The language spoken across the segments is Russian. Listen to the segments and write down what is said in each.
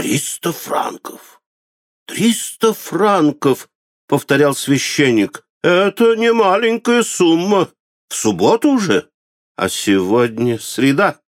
«Триста франков! Триста франков!» — повторял священник. «Это не маленькая сумма. В субботу уже, а сегодня среда.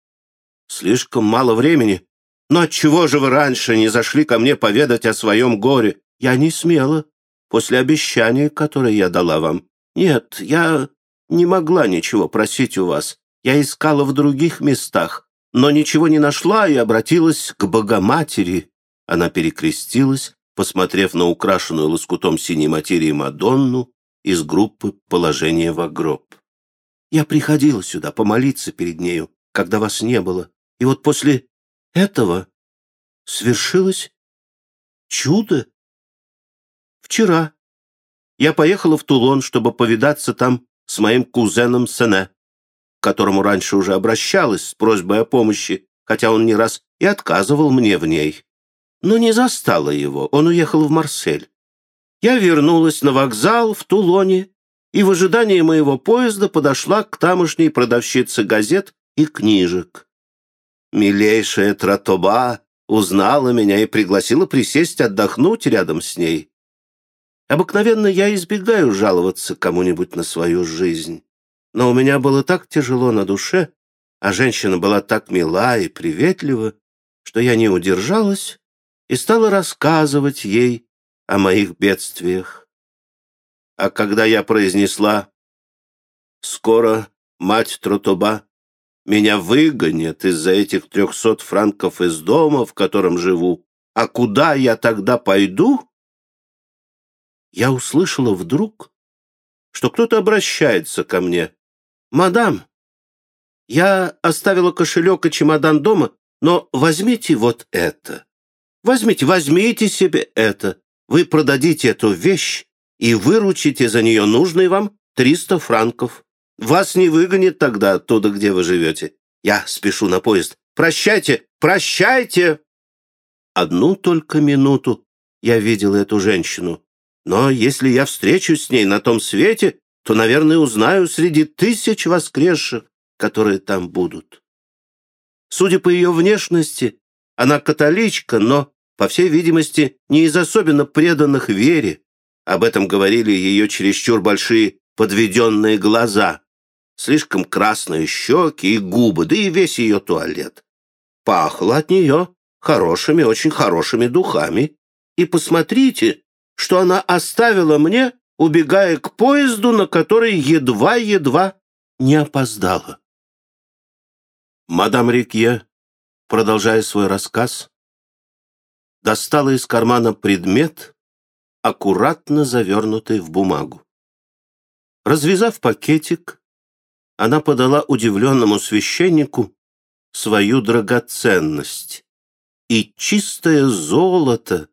Слишком мало времени. Но отчего же вы раньше не зашли ко мне поведать о своем горе? Я не смела, после обещания, которое я дала вам. Нет, я не могла ничего просить у вас. Я искала в других местах, но ничего не нашла и обратилась к Богоматери. Она перекрестилась, посмотрев на украшенную лоскутом синей материи Мадонну из группы «Положение в гроб». Я приходила сюда помолиться перед нею, когда вас не было, и вот после этого свершилось чудо. Вчера я поехала в Тулон, чтобы повидаться там с моим кузеном Сене, которому раньше уже обращалась с просьбой о помощи, хотя он не раз и отказывал мне в ней. Но не застала его, он уехал в Марсель. Я вернулась на вокзал в Тулоне и в ожидании моего поезда подошла к тамошней продавщице газет и книжек. Милейшая Тратоба узнала меня и пригласила присесть отдохнуть рядом с ней. Обыкновенно я избегаю жаловаться кому-нибудь на свою жизнь, но у меня было так тяжело на душе, а женщина была так мила и приветлива, что я не удержалась и стала рассказывать ей о моих бедствиях. А когда я произнесла «Скоро, мать Тротоба, меня выгонят из-за этих трехсот франков из дома, в котором живу. А куда я тогда пойду? Я услышала вдруг, что кто-то обращается ко мне. «Мадам, я оставила кошелек и чемодан дома, но возьмите вот это. Возьмите, возьмите себе это. Вы продадите эту вещь и выручите за нее нужные вам 300 франков. Вас не выгонит тогда оттуда, где вы живете. Я спешу на поезд. Прощайте, прощайте!» Одну только минуту я видел эту женщину. Но если я встречусь с ней на том свете, то, наверное, узнаю среди тысяч воскресших, которые там будут. Судя по ее внешности, она католичка, но, по всей видимости, не из особенно преданных вере. Об этом говорили ее чересчур большие подведенные глаза, слишком красные щеки и губы, да и весь ее туалет. Пахло от нее хорошими, очень хорошими духами. И посмотрите, что она оставила мне, убегая к поезду, на который едва-едва не опоздала. Мадам Рикье, продолжая свой рассказ, достала из кармана предмет, аккуратно завернутый в бумагу. Развязав пакетик, она подала удивленному священнику свою драгоценность, и чистое золото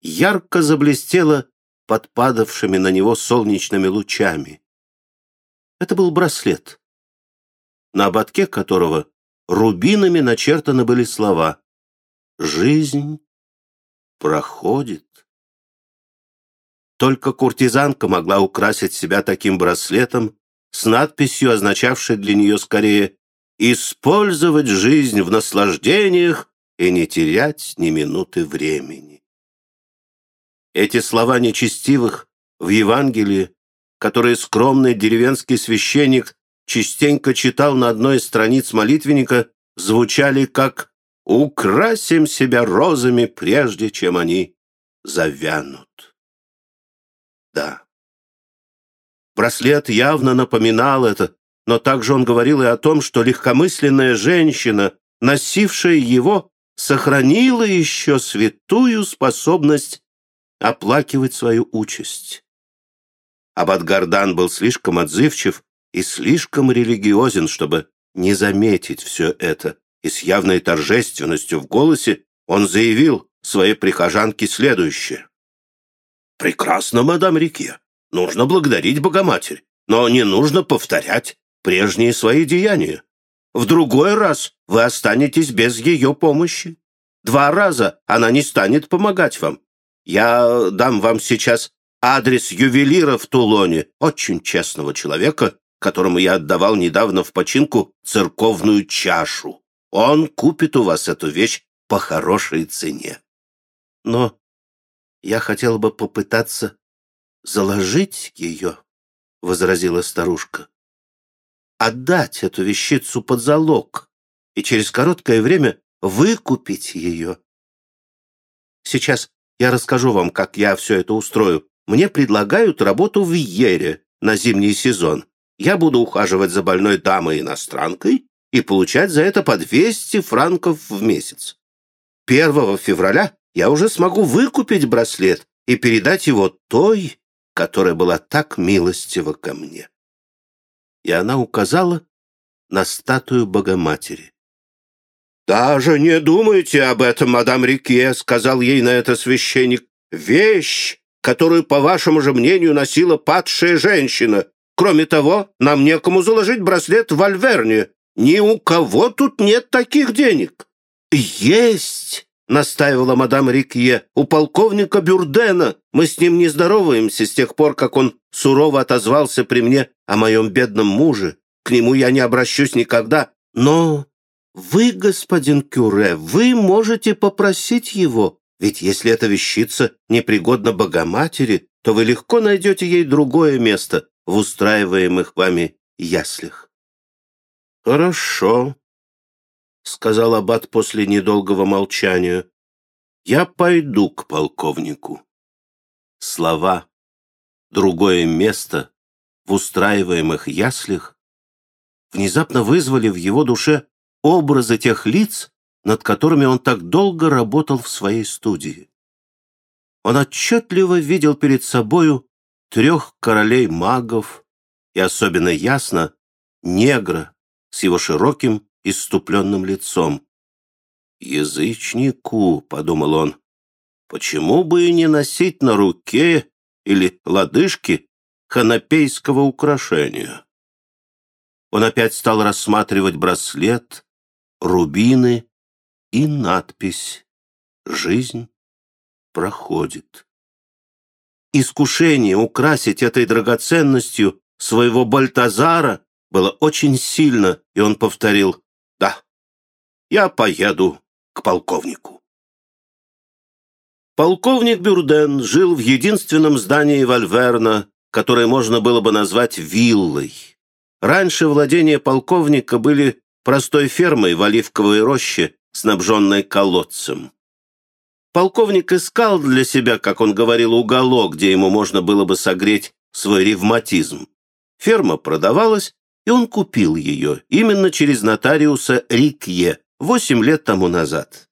ярко заблестело под падавшими на него солнечными лучами. Это был браслет, на ободке которого рубинами начертаны были слова «Жизнь проходит». Только куртизанка могла украсить себя таким браслетом с надписью, означавшей для нее скорее «использовать жизнь в наслаждениях и не терять ни минуты времени». Эти слова нечестивых в Евангелии, которые скромный деревенский священник частенько читал на одной из страниц молитвенника, звучали как «украсим себя розами, прежде чем они завянут». Да. Браслет явно напоминал это, но также он говорил и о том, что легкомысленная женщина, носившая его, сохранила еще святую способность оплакивать свою участь. Аббат Гардан был слишком отзывчив и слишком религиозен, чтобы не заметить все это, и с явной торжественностью в голосе он заявил своей прихожанке следующее. Прекрасно, мадам Рике. Нужно благодарить Богоматерь, но не нужно повторять прежние свои деяния. В другой раз вы останетесь без ее помощи. Два раза она не станет помогать вам. Я дам вам сейчас адрес ювелира в Тулоне, очень честного человека, которому я отдавал недавно в починку церковную чашу. Он купит у вас эту вещь по хорошей цене. Но я хотела бы попытаться заложить ее, — возразила старушка. Отдать эту вещицу под залог и через короткое время выкупить ее. Сейчас я расскажу вам, как я все это устрою. Мне предлагают работу в Ере на зимний сезон. Я буду ухаживать за больной дамой-иностранкой и получать за это по 200 франков в месяц. 1 февраля я уже смогу выкупить браслет и передать его той, которая была так милостива ко мне. И она указала на статую Богоматери. «Даже не думайте об этом, мадам Рикье», — сказал ей на это священник. «Вещь, которую, по вашему же мнению, носила падшая женщина. Кроме того, нам некому заложить браслет в Альверне. Ни у кого тут нет таких денег». «Есть!» — настаивала мадам Рикье. «У полковника Бюрдена. Мы с ним не здороваемся с тех пор, как он сурово отозвался при мне о моем бедном муже. К нему я не обращусь никогда. Но вы, господин Кюре, вы можете попросить его, ведь если эта вещица непригодна Богоматери, то вы легко найдете ей другое место в устраиваемых вами яслях. «Хорошо», — сказал Аббат после недолгого молчания. «Я пойду к полковнику». Слова «другое место» в устраиваемых яслях внезапно вызвали в его душе образы тех лиц, над которыми он так долго работал в своей студии. Он отчетливо видел перед собою трех королей-магов и особенно ясно негра с его широким иступленным лицом. «Язычнику», — подумал он, — «почему бы и не носить на руке или лодыжке ханапейского украшения?» Он опять стал рассматривать браслет, рубины и надпись «Жизнь проходит». Искушение украсить этой драгоценностью своего Бальтазара было очень сильно, и он повторил «Да, я поеду к полковнику». Полковник Бюрден жил в единственном здании Вальверна, которое можно было бы назвать виллой. Раньше владения полковника были простой фермой в оливковой роще, снабженной колодцем. Полковник искал для себя, как он говорил, уголок, где ему можно было бы согреть свой ревматизм. Ферма продавалась, и он купил ее именно через нотариуса Рикье восемь лет тому назад.